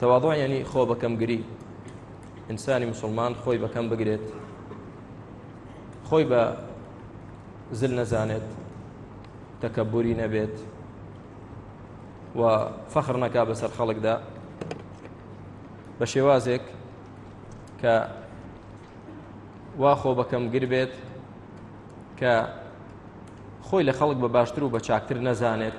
تەواضع یعنی خۆ بەکەم گری ئینسانی مسلمان خۆی بەکەم بگرێت خۆی بە زل نەزانێت تەکەبوری نەبێت و فەخر نەکا بەسەر خەڵکدا بە شێوازێک کە وا خۆ بەکەم گر بێت کە خۆی لە خەڵک بە باشتر و بە چاکتر نەزانێت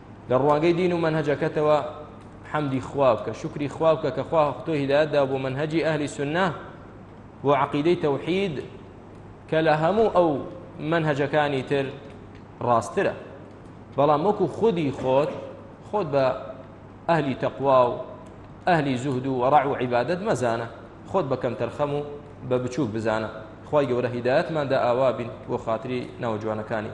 لە ڕوانگەی دین و مەنهەجەکەتەوە حەمدی خوا بکە شکری خوا بکە کە خوا تۆ هیدایەتدا بۆ منهجی ئەهلی سنە بۆ عقیدەی تەوحید کە لە هەموو ئەو منهجەکانی تر ڕاسترە بەڵام وەکو خودی خۆت خۆت بە ئەهلی تەقوا و ئەهلی زوهد و وەڕع و عیبادت مەزانە خۆت بە کەم تەرخەم و بە بچووک بزانە خی گەورە هیداەتماندا ئاوا بین بۆ خااتری ناوجوانەکانی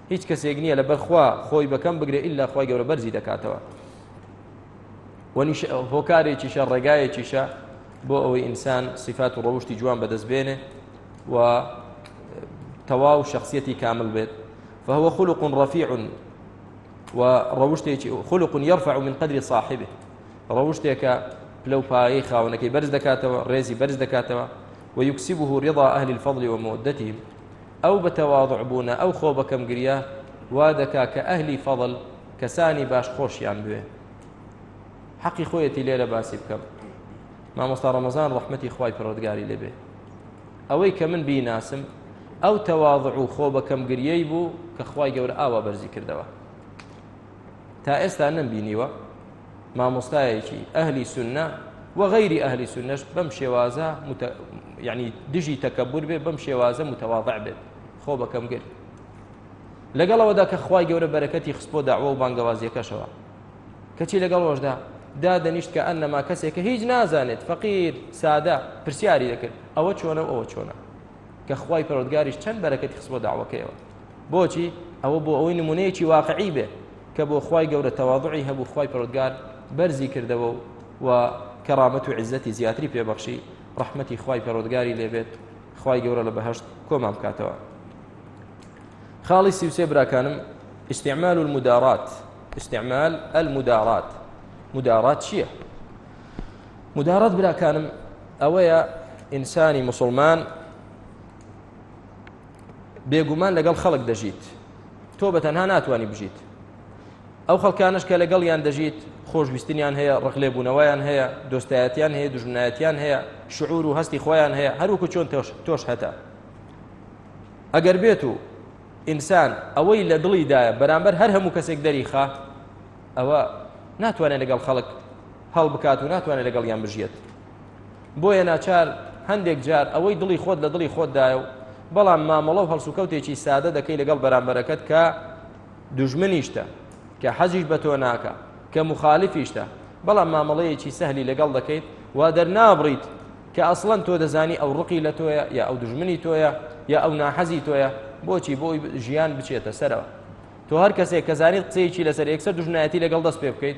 هیچ کەسێک نییە لەبەر خوا خۆی بەکەم بگرێ ئللا خی گەورە بەرزی دەکاتەوە وەنیش هۆکارێکیشە ڕێگایەکیشە بۆ ئەوەی ئینسان سیفات و ڕەوشتی جوان بەدەست بێنێ و تەواو شخصیەتی کامل بێت فهو خلق رفيع و ڕەوشتێکی خلق يرفع من قدر صاحبه ڕەوشتێکە پلە و پایەی خاونەکەی بەرز دەکاتەوە ڕێزی بەرز دەکاتەوە ويكسبه رضا أهل الفضل ومودتهم ئەو بە تەواضع بوونە ئەو خۆ بەکەم گریە وا دەکا کە ئەهلی فەضل کەسانی باش خۆشیان بوێ حەقی خۆیەتی لێرە باسی بکەم مامۆستا ڕەمەزان ڕەحمەتی خوای پەرۆدگاری لێبێ ئەوەی کە من بیناسم ئەو تەواضع و خۆ بەکەم گریەی بوو کە خوای گەورە ئاوا بەرزی کردەوە تا ئێستا نەمبینیوە مامۆستایەکی ئەهلی سنە و غیری ئەهلی سنەش بەم شێوازە مت... یعنی دژی تەکەبور بێ بەم شێوازە متەواضع بێت خۆ بەکەم گرت لەگەڵەوەدا کە خوای گەورە بەرەکەتی خسپۆ داوە و بانگەوازیەکەشەوە کەچی لەگەڵ ڕۆژدا دادەنیشت کە ئەنەما کەسێک کە هیچ نازانێت فەقیر سادە پرسیاری دەکرد ئەوە چۆنە و ئەوە چۆنە کە خوای پەرۆدگاریش چەند بەرەکەتی خسپۆ داوەکەیەوە بۆچی ئەوە بۆ ئەوەی نمونەیەکی واقعی بێت کە بۆ خوای گەورە تەواضعی هەبوو خوای پەرۆدگار بەرزی کردەوە و و کەڕامەت و عزەتی زیاتری پێبەخشی ڕەحمەتی خوای پەرۆدگاری لێبێت خوای گەورە لە بەهشت کۆمان بکاتەوە خاڵی سیوسێ براکانم استعمال المدارات استعمال المدارات مدارات چییە؟ مدارات براکانم ئەوەیە ئینسانی مسلمان بێگومان لەگەڵ خەڵک دەژیت تۆ بە تەنها ناتوانانی بژیت ئەو خەڵکانش کە لەگەڵ یان دەژیت خۆشویستنیان هەیە ڕقلێ بوونەوەیان هەیە دۆستایەتیان هەیە دژمنایەتیان هەیە شعور و هەستی خۆیان هەیە هەروکو چۆن تۆش تۆش هەتە ئەگەر بێت و ئینسان ئەوەی لە دڵیدایە بەرامبەر هەر هەموو کەسێک دەریخا ئەوە ناتوانێت لەگەڵ خەڵک هەڵ بکات و ناتوانێت لەگەڵ یان بژێت بۆیە ناچار هەندێک جار ئەوەی دڵی خۆت لە دڵی خۆتدایە و بەڵام مامەڵە و هەڵسوکەوتێکی سادە دەکەی لەگەڵ بەرامبەرەکەت کە دژمنیشتە کە حەزیش بە تۆ ناکە کە مخالفیشتە بەڵام مامەڵەیەکی سەهلی لەگەڵ دەکەیت وا دەرنابڕیت کە ئەسڵەن تۆ دەزانی ئەو ڕقی لە تۆیە یا ئەو دژمنی تۆیە یا ئەو ناحەزی تۆیە بۆچی بۆی ژیان بچێتە سەرەوە تۆ هەر کەسێک کە زانیت قسەیەکی لەسەر یەکسەر دژنایەتی لەگەڵ دەست پێ بکەیت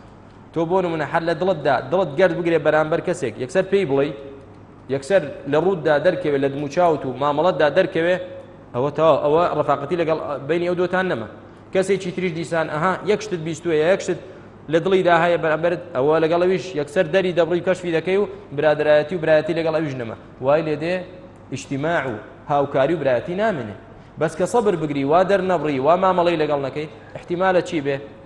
تۆ بۆ نمونە هەر لە دڵتدا دڵت گرد بگرێ بەرامبەر کەسێک یەکسەر پێی بڵێ یەکسەر لە ڕووددا دەرکەوێ لە دموچاوت و مامەڵەتدا دەرکەوێ ئەوە تەواو ئەوە ڕفاقەتی لەگەڵ بینی ئەو دۆتان نەما کەسێکی تریش دیسان ئەها یەک شتت بیستوە یەک شت لە دڵیدا هەیە بەرامبرت ئەوە لەگەڵەویش یەکسەر دەری دەبڕی کەشفی دەکەی و برادایەتی و برایەتی لەگەڵ ئەویش نەما وای لێ دێ ئیشتیما و هاوکاری و برایەتی نامێنێ بەس کە سەبر بگری وا دەرنەبڕی وا مامەڵی لەگەڵ نەکەی احتیمالە چی بێ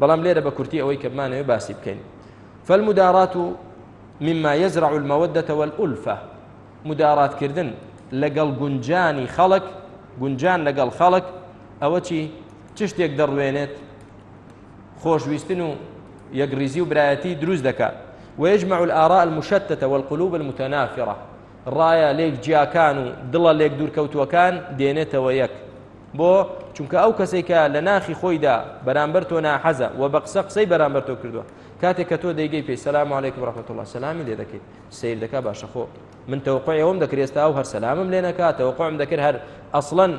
بەڵام لێرە بە کورتی ئەوەی کە بمانەوێ باسی بکەین فالمدارات مما يزرع المودة والألفة مدارات کردن لەگەڵ گونجانی خەڵک گونجان لەگەڵ خەڵک ئەوە چی چ شتێک دەڕوێنێت خۆشویستن و یەکڕیزی و برایەتی دروست دەکات ويجمع الآراء المشتتة والقلوب المتنافرة ڕایە لێک جیاکان و دڵە لێک دوورکەوتووەکان دێنێتەوە یەک بۆ چونکە ئەو کەسێک کە لە ناخی خۆیدا بەرامبەر تۆ ناحەزە و بە قسە قسەی بەرامبەر تۆ کردووە کاتێک کە تۆ دەیگەی پێی سلام عیکم ڕحمت الله سلامی لێ دەکەیت سیر دەکا باشە خۆ من تەوقعی ئەوم دەکرێستا ئەو هەر سەلامم لێ نەکا تەوقعم دەکرد هەر ئەسڵەن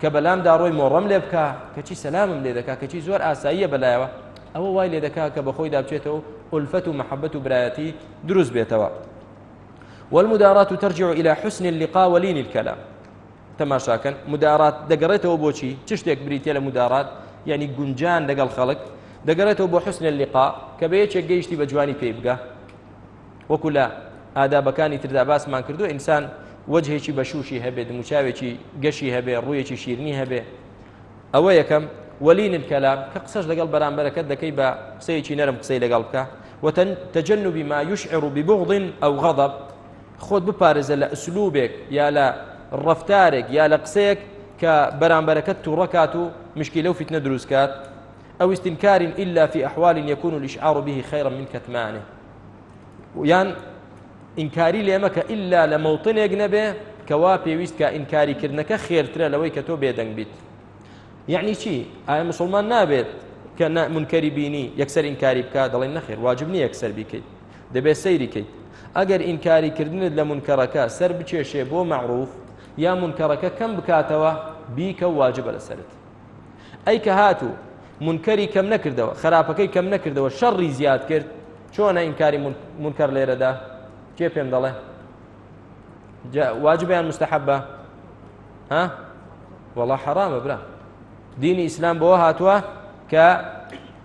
کە بەلام داڕۆی مۆڕم لێ بکە کەچی سەلامم لێ دەکا کەچی زۆر ئاساییە بەلایەوە ئەوە وای لێ دەکا کە بەخۆی دابچێتەوە ئولفەت و محەبەت و برایەتی دروست بێتەوە والمدارات ترجع إلى حسن اللقاء ولين الكلام تەماشاکەن مدارات دەگەڕێتەوە بۆچی چ شتێک بریتە لە مدارات یعنی گونجان لەگەڵ خەڵک دەگەڕێتەوە بۆ حسنە لقا کە بە یەکێک گەیشتی بە جوانی پێی بگە وەکو لە ئادابەکانی تردا باسمان کردو ئینسان وەجهێکی بەشوشی هەبێت موچاوێکی گەشی هەبێ ڕوویەکی شیرنی هەبێ ئەوە یەکەم وەلین کەلام کە قسەش لەگەڵ بەرامبەرەکەت دەکەی بە قسەیەکی نەرم قسەی لەگەڵ بکە وتەن تەجنبی ما یشعر ببغض ئەو غضب خۆت بپارێزە لە ئسلوبێک یا لە ڕفتارێک یا لە قسەیەک کە بەرامبەرەکەت توڕەکات و مشکی لەو فیتنە دروستکات ئەو استنکارین إلا في أحوال يكون الإشعار به خيرا من كتمانه یان ئینکاری لێمە کە ئللا لە مەوتنێک نەبێ کەوا پێویست کە ئینکاریکردنەکە خێرترە لەوەی کە تۆ بێدەنگ بیت یعنی چی ئایا مسلمان نابێت کە منکەری بینی یەکسەر ئینکاری بکە دەڵێن نەخێر واجب نیە یەکسەر بیکەیت دەبێت سەیری کەیت ئەگەر ئینکاری کردنت لە منکەڕەکە سەر بچێشێ بۆ مەعروف یا منکەڕەکە کەم بکاتەوە بیکە و واجبە لەسەرت ئەی کە هاتوو منکەری کەم نەکردەوە خراپەکەی کەم نەکردەوە شەڕی زیاد کرد چۆنە ئینکاری منکەر لێرەدا کێ پێم دەڵێ واجبیان مستحبە ها وەڵا حەرامە برا دینی ئیسلام بەوە هاتووە کە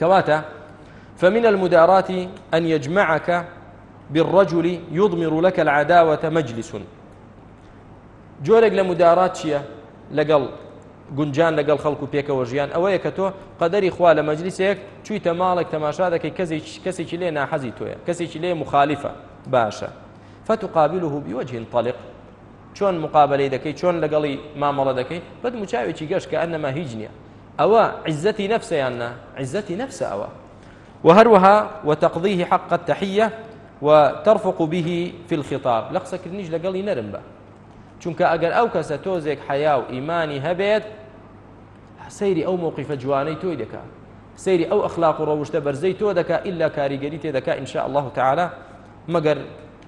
کەواتە فمن المداراة أن يجمعك بالرجل يضمر لك العداوة مجلس جۆرێک لە مدارات چییە لەگەڵ گونجان لەگەڵ خەڵک و پێکەوە ژیان ئەوەیە کە تۆ قەدەری خوا لە مەجلیسێک چوویتە ماڵێک تەماشا دەکەی کەسێک کەسێکی لێ ناحەزی تۆیە کەسێکی لێ مخالیفە باشە فتقابله بوجه طلق چۆن مقابلەی دەکەی چۆن لەگەڵی مامەڵە دەکەی بەد مچاوێکی گەشت کە ئەنەما هیچ نییە ئەوە عزەتی نەفسە یان نا عزەتی نەفسە ئەوە وهروها وتقضيه حق التحية وترفق به في الخطاب لە قسەکردنیش لەگەڵی نەرم بە چونکە ئەگەر ئەو کەسە تۆزێک حەیا و ئیمانی هەبێت سەیری ئەو مووقیفە جوانەی تۆی دەکا سەیری ئەو ئەخلاق و ڕەوشتە بەرزەی تۆ دەکا ئللا کاریگەری تێ دەکا ئینشاء الله تعالی مەگەر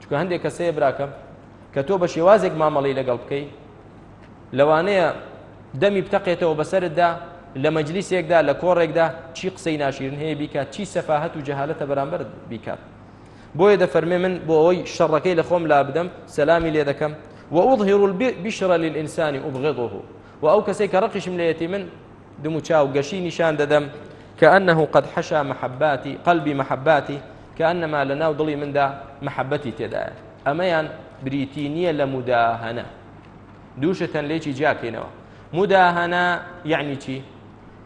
چونکە هەندێک کەس هەیە براکەم کە تۆ بە شێوازێک مامەڵەی لەگەڵ بکەی لەوانەیە دەمی بتەقێتەوە بەسەردا لە مەجلیسێکدا لە کۆڕێکدا چی قسەی ناشیرن هەیە بیکات چی سەفاهەت و جەهالەتە بەرامبەر بیکات بۆیە دەفەرمێ من بۆ ئەوەی شەڕەکەی لە خۆم لا بدەم سەلامی لێ دەکەم وأظهر البشرى للإنسان أبغضه وە ئەو کەسەی کە ڕقیشم لێیەتی من دموچاو گەشی نیشان دەدەم کە ئەنه قد حشا محباتی قلبی محباتی کە ئەنەما لە ناو دڵی مندا محەبەتی تێدایە ئەمەیان بریتی نییە لە مداهەنە دووشە تەن لێکی جیاکەینەوە مداهەنە یعنی چی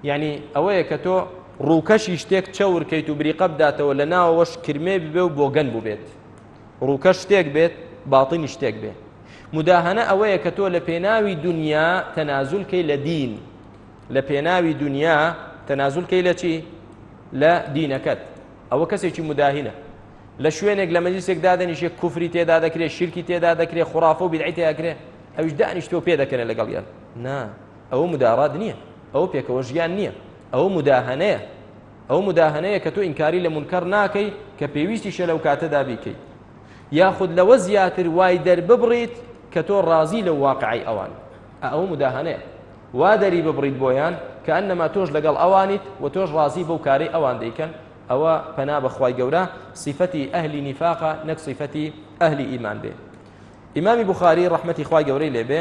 یعنی ئەوەیە کە تۆ ڕووکەشی شتێک چەورکەیت و بریقە بداتەوە لە ناوەوەش کرمێ ببێ و بۆگەن بووبێت ڕووکە شتێک بێت باتنی شتێک بێت مداهەنە ئەوەیە کە تۆ لە پێناوی دنیا تەنازولکەی لە دین لە پێناوی دنیا تەنازولکەی لە چی لە دینەکەت ئەوە کەسێکی مداهینە لە شوێنێک لە مەجلیسێک دادەنیشێ کوفری تێدا دەکرێت شیرکی تێدا دەکرێت خرافە و بیدعی تێداکرێ ئەوش دانیشتۆ پێ دەکەنە لەگەڵ یان نا ئەوە مدارات نییە ئەوە پێکەوە ژیان نییە ئەوە مداهەنەیە ئەو مداهنەیە کە تۆ ئینکاری لە منکەڕ ناکەی کە پێویستیشە لەو کاتەدا بیکەیت یاخود لەوە زیاتر وای دەرببڕیت کە تۆ ڕازی لە واقعی ئەوان ئەو مداهنەیە وا دەری ببڕیت بۆیان کە ئەنەما تۆش لەگەڵ ئەوانیت و تۆش ڕازی بەو کارەی ئەوان دەیکەن ئەوە پەنا بەخوای گەورە سیفەتی ئەهلی نیفاقە نەک سیفەتی ئەهلی ئیمان بێ ئیمامی بخاری ڕحمەتی خوای گەورەی لێبێ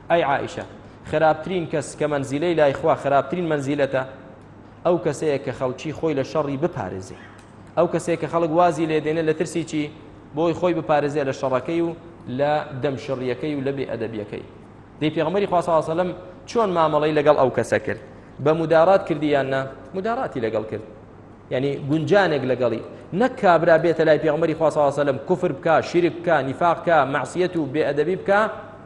ئەی عائیشە خراپترین کەس کە مەنزیلەی لای خوا خراپترین مەنزیلەتە ئەو کەسەیە کە خەڵکی خۆی لە شەڕی بپارێزێ ئەو کەسێک کە خەڵک وازی لێ دێنێ لە ترسی چی بۆی خۆی بپارێزێ لە شەڕەکەی و لە دەم شڕیەکەی و لە بێ ئەدەبیەکەی دی پێغمەری خواسەڵم چۆن مامەڵی لەگەڵ ئەو کەسە کرد بە مدارات کردیان نا مداراتی لەگەڵ کرد ینی گونجانێک لەگەڵی نەک کابرا بێتە لای پێغمەری خواسەڵم کوفر بکە شیرک بکە نیفاقکە مەسیەت و بێ ئەدەبی بکە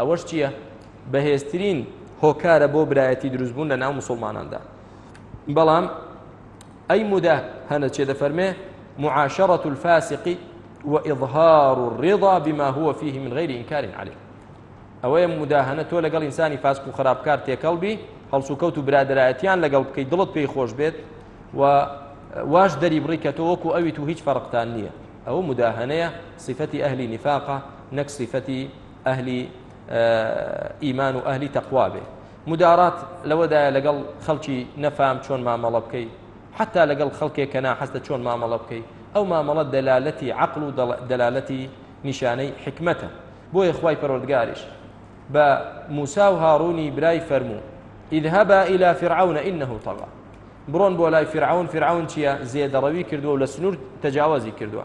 ئەوەش چییە؟ بەهێزترین هۆکارە بۆ برایەتی دروستبوون لە ناو مسلماناندا بەڵام ئەی مدە هەنە چێ دەفەرمێ معاشرة الفاسق وإظهار الرضا بما هو فيه من غير إنكار عليه ئەوەیە مداهەنە تۆ لەگەڵ ئینسانی فاسک و خراپکار تێکەڵ بی هەڵسو کەوت و برادایەتیان لەگەڵ بکەیت دڵت پێی خۆش بێت و واش دەری بڕی کە تۆ وەکو ئەویت و هیچ فەرقتان نییە ئەو مداهەنەیە سیفەتی ئەهلی نیفاقە نەک سیفەتی ئەهلی ئیمان و ئەهلی تەقوا بێ مدارات لەوەدایە لەگەڵ خەڵکی نەفام چۆن مامەڵە بکەی حتا لەگەڵ خەڵکێک کە ناحەستە چۆن مامەڵە بکەی ئەو مامەڵە دەلالەتی عقل و دەلالەتی نیشانەی حکمەتە بۆیە خی پەرۆردگاریش بە موسا و هاڕوونی برای فەرموو ئیدهبا ئیلا فرعونە ئینه طغى بڕۆن بۆ لای فرعون فرعون چییە زێدەڕەوی کردووە و لە سنوور تەجاوازی کردووە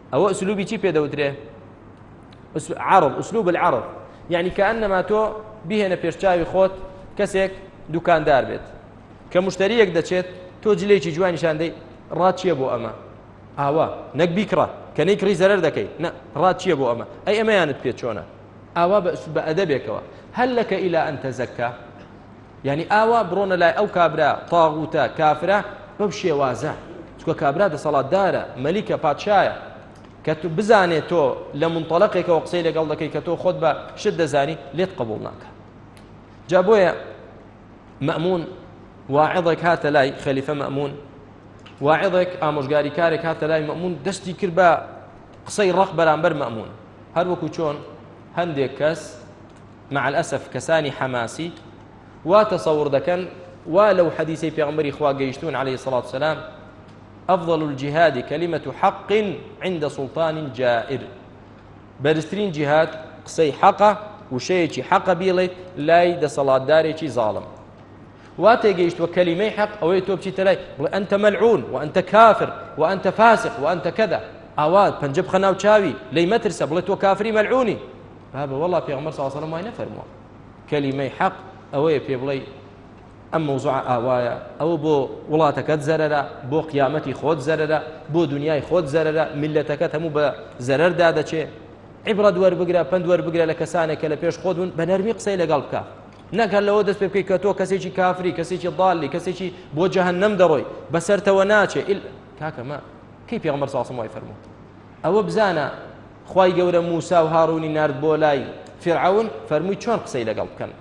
ئەوە ئسلوبی چی پێ دەوترێ عرض ئسلوب العرض یعنی کە ئەنەما تۆ بهێنە پێشچوی خۆت کەسێک دوکاندار بێت کە مشتریەک دەچێت تۆ جلێکی جوانیشان دەی ڕات چییە بۆ ئەمە ئاوا نەک بیکڕە کە نەی کڕی زەرەر دەکەی نە ڕات چییە بۆ ئەمە ئەی ئەمەیانت پێ چۆنە ئاوا بە ئەدەبێکەوە هەل لەکە ئیلا ئەتە زەکە یانی ئاوا بڕۆنە لای ئەو کابرا تاغوتە کافرە بەم شێوازە چکە کابرا دەسەڵاتدارە مەلیکە پادشایە کە تو بزانێت تۆ لە منطلقێکەوە قسەی لەگەڵ دەکەی کە تۆ خۆت بە شت دەزانی لێت قبول ناکە جا بۆیە مەمون واعضێک هاتە لای خەلیفە مەمون واعضێک ئامۆژگاری کارێک هاتە لای مەمون دەستی کرد بە قسەی ڕق بەرامبەر مەمون هەروەکو چۆن هەندێک کەس مع الاسف کەسانی حەماسی وا تەسەور دەکەن وا لەو حەدیسەی پێغمبەری خوا گەیشتون عليه الصلاة والسلام أفضل الجهاد كلمة حق عند سلطان جائر بەرزترین جهاد قسەی حەقە وشەیەکی حەقە بیڵێت لای دەسەڵاتدارێکی زاڵم وا تێگەیشتوە کەلیمەی حەق ئەوەی تۆ بچیتە لای بڵێ ئەنتە مەلعون و ئەنتە کافر و ئەنتە فاسق و ئەنتە کەدا ئاوا پەنجە بخە ناو چاوی لی مەترسە بڵێ تۆ کافری مەلعونی بابە وەڵا پێغمبەر صلی الله علیه و سلم وای نەفەرمووە کەلیمەی حەق ئەوەیە پێ بڵێ ئەم مەوزوع ئاوایە ئەوە بۆ وڵاتەکەت زەرەرە بۆ قیامەتی خۆت زەرەرە بۆ دنیای خۆت زەرەرە میلەتەکەت هەموو بە زەرەردا دەچێ عیبرەت وەربگرە پند وەربگرە لە کەسانێک کە لە پێش خۆت بوون بە نەرمی قسەی لەگەڵ بکە نەکەن لەوە دەست پێ بکەیت کە تۆ کەسێکی کافری کەسێکی داڵی کەسێکی بۆ جەهنم دەڕۆی بەسەرتەوە ناچێ کاکەمە کەی پێغمبەر صلی الله علیه و سلم وای فەرموو ئەوە بزانە، خوای گەورە موسا و هاڕوونی نارد بۆ لای فیرعەون، فەرمووی چۆن قسەی لەگەڵ بکەن.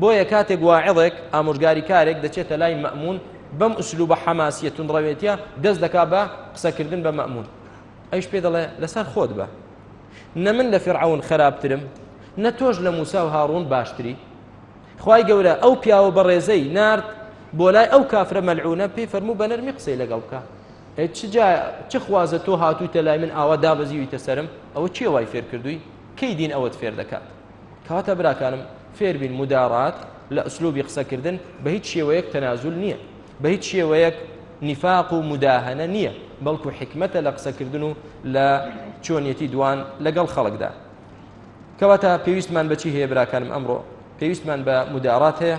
بۆیە کاتێک واعظێک، ئامۆژگاریکارێک دەچێتە لای مەئمون، بەم ئسلوبە حەماسیە توندڕەوێتیە دەست دەکا بە قسەکردن بە مەئمون. ئەویش پێ دەڵێ لەسەر خۆت بە. نە من لە فیرعەون خراپترم، نە تۆش لە موسا و هاڕوون باشتری. خوای گەورە ئەو پیاوە بەڕێزەی نارد بۆ لای ئەو کافرە مەلعونە، پێی فەرموو بە نەرمی قسەی لەگەڵ بکە. ئێ چ جا چ خوازە تۆ هاتوویتە لای من ئاوا دابەزیویتە سەرم ئەوە چیە وای فێر کردووی کەی دین ئەوەت فێر دەکات کەواتە براکانم فێربین مدارات لە ئەسلوبی قسەکردن بە هیچ شێوەیەک تەنازول نییە بە هیچ شێوەیەک نیفاق و مداهەنە نییە بەڵکو حکمەتە لە قسەکردن و لە چۆنیەتی دوان لەگەڵ خەڵکدا کەواتە پێویستمان بەچی هەیە براکانم ئەمڕۆ پێویستمان بە مدارات هەیە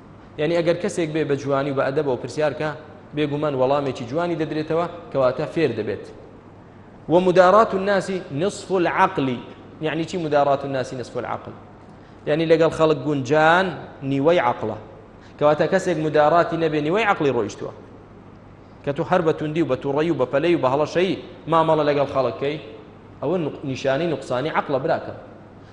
یانی ئەگەر کەسێک بێ بە جوانی و بە ئەدەبەوە پرسیارکە بێگومان وەڵامێکی جوانی دەدرێتەوە کەواتە فێر دەبێت ومدارات الناس نصف العقل يعني چی مدارات الناس نصف العقل يعني لەگەڵ خەڵک گونجان نیوەی عقلە کەواتە کەسێک مداراتی نەبێ نیوەی عقلی ڕۆیشتووە کە تو هەر بە توندی و بە توڕی و بە پەلەی و بە هەڵەشەی مامەڵە لەگەڵ خەڵکەکەی ئەوە نیشانەی نقصانی عقلە براکەم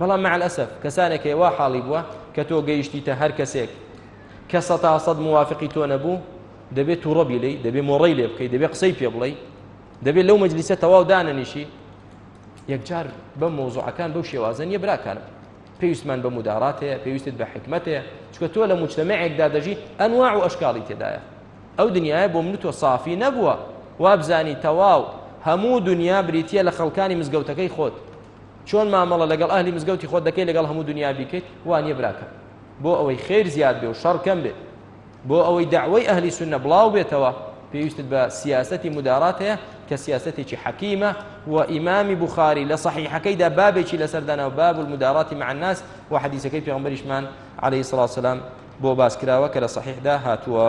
بەڵام مع الاسف کەسانێک هەیە وا حاڵی بووە کە تۆ گەیشتیتە هەر کەسێک کە سە تا سەد موافقی تۆ نەبوو دەبێت تووڕەبی لی دەبێت مۆڕی لێ بکەیت دەبێت قسەی پێ بڵێ دەبێت لەو مەجلیسە تەواو دانەنیشی یەکجار بەم مۆزوعەکان بەو شێوازە نیە براکانم پێویستمان بە مدارات هەیە پێویستت بە حکمت هەیە چکە تۆ لە مجتمعێکدا دەژی ئەنواع و ئەشکاڵی تێدایە ئەو دنیاە بۆ من تۆ صافی نەبووە وابزانی تەواو هەموو دنیا بریتە لە خەڵکانی مزگەوتەکەی خۆت چۆن مامەڵە لەگەڵ ئەهلی مزگەوتی خۆت دەکەی لەگەڵ هەموو دنیا بیکەیت وانیە براکەم بۆ ئەوەی خێر زیاد بێ و شەڕ کەم بێت بۆ ئەوەی داوای ئەهلی سنە بڵاو بێتەوە پێویستت بە سیاستی مدارات هەیە کە سیاستێکی حەکیمە و ئیمامی بخاری لە صحیحەکەیدا بابێکی لەسەردانا و باب المداراتی مع الناس و حەدیثەکەی پێغمبەریشمان عليه الصلاة والسلام بۆ باس کراوە کە لە صحیحدا هاتووە